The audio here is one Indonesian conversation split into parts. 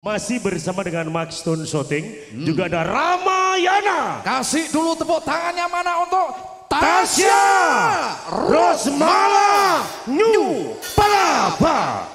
Masih bersama dengan Max Stone Shooting, hmm. juga ada Ramayana. Kasih dulu tepuk tangannya mana untuk Tasya Rosmala New Palapa.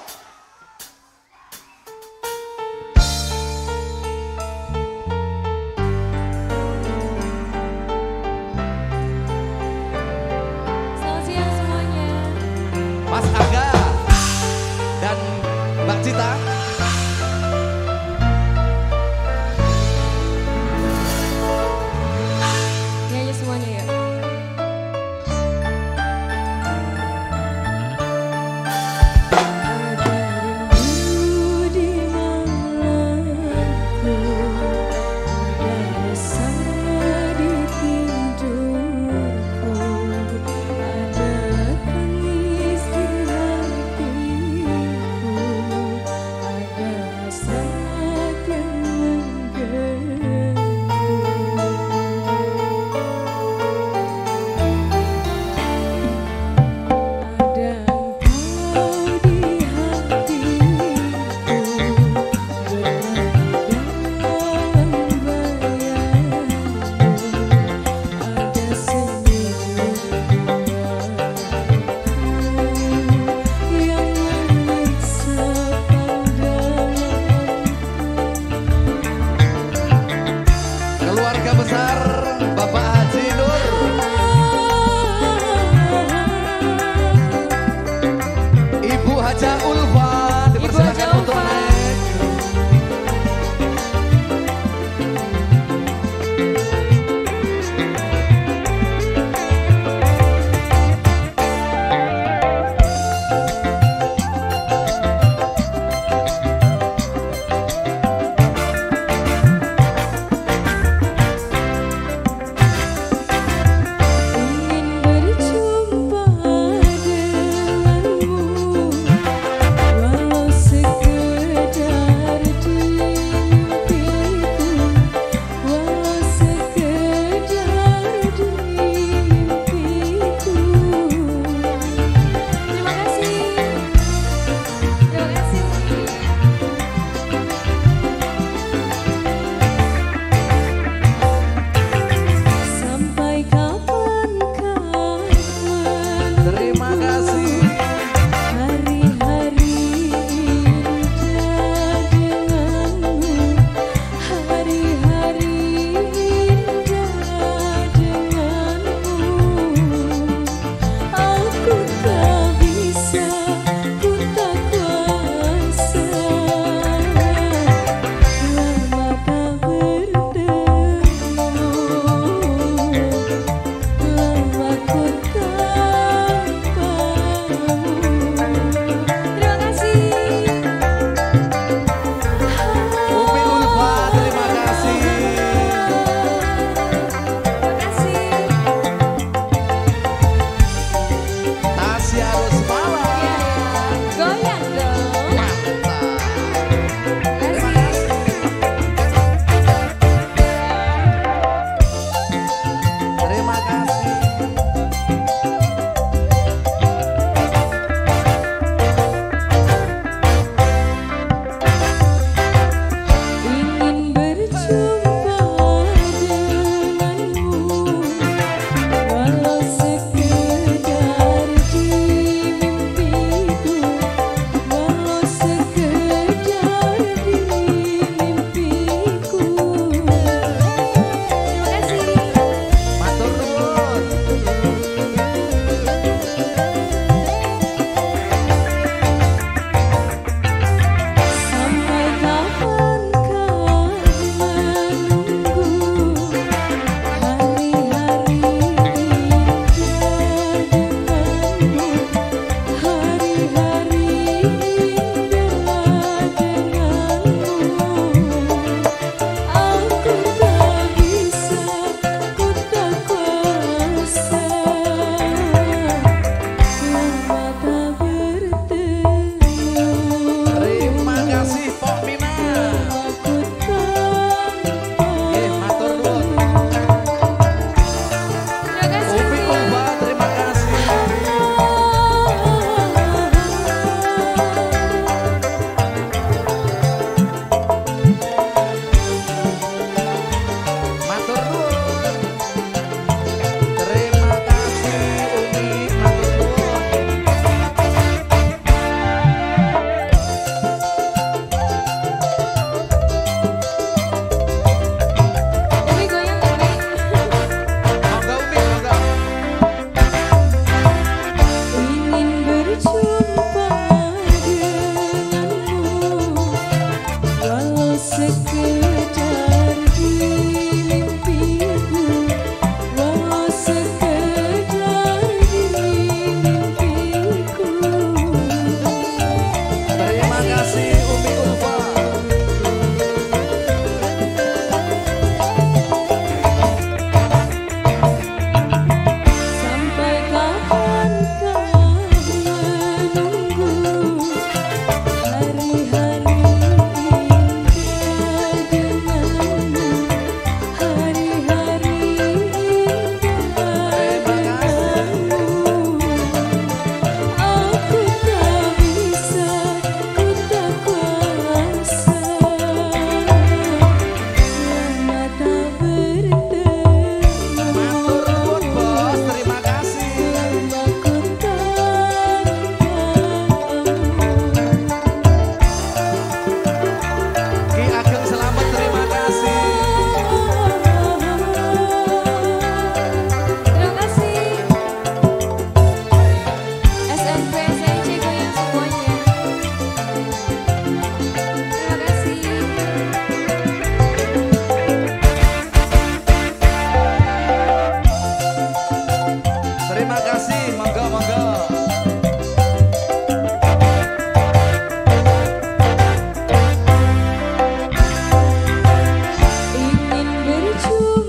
to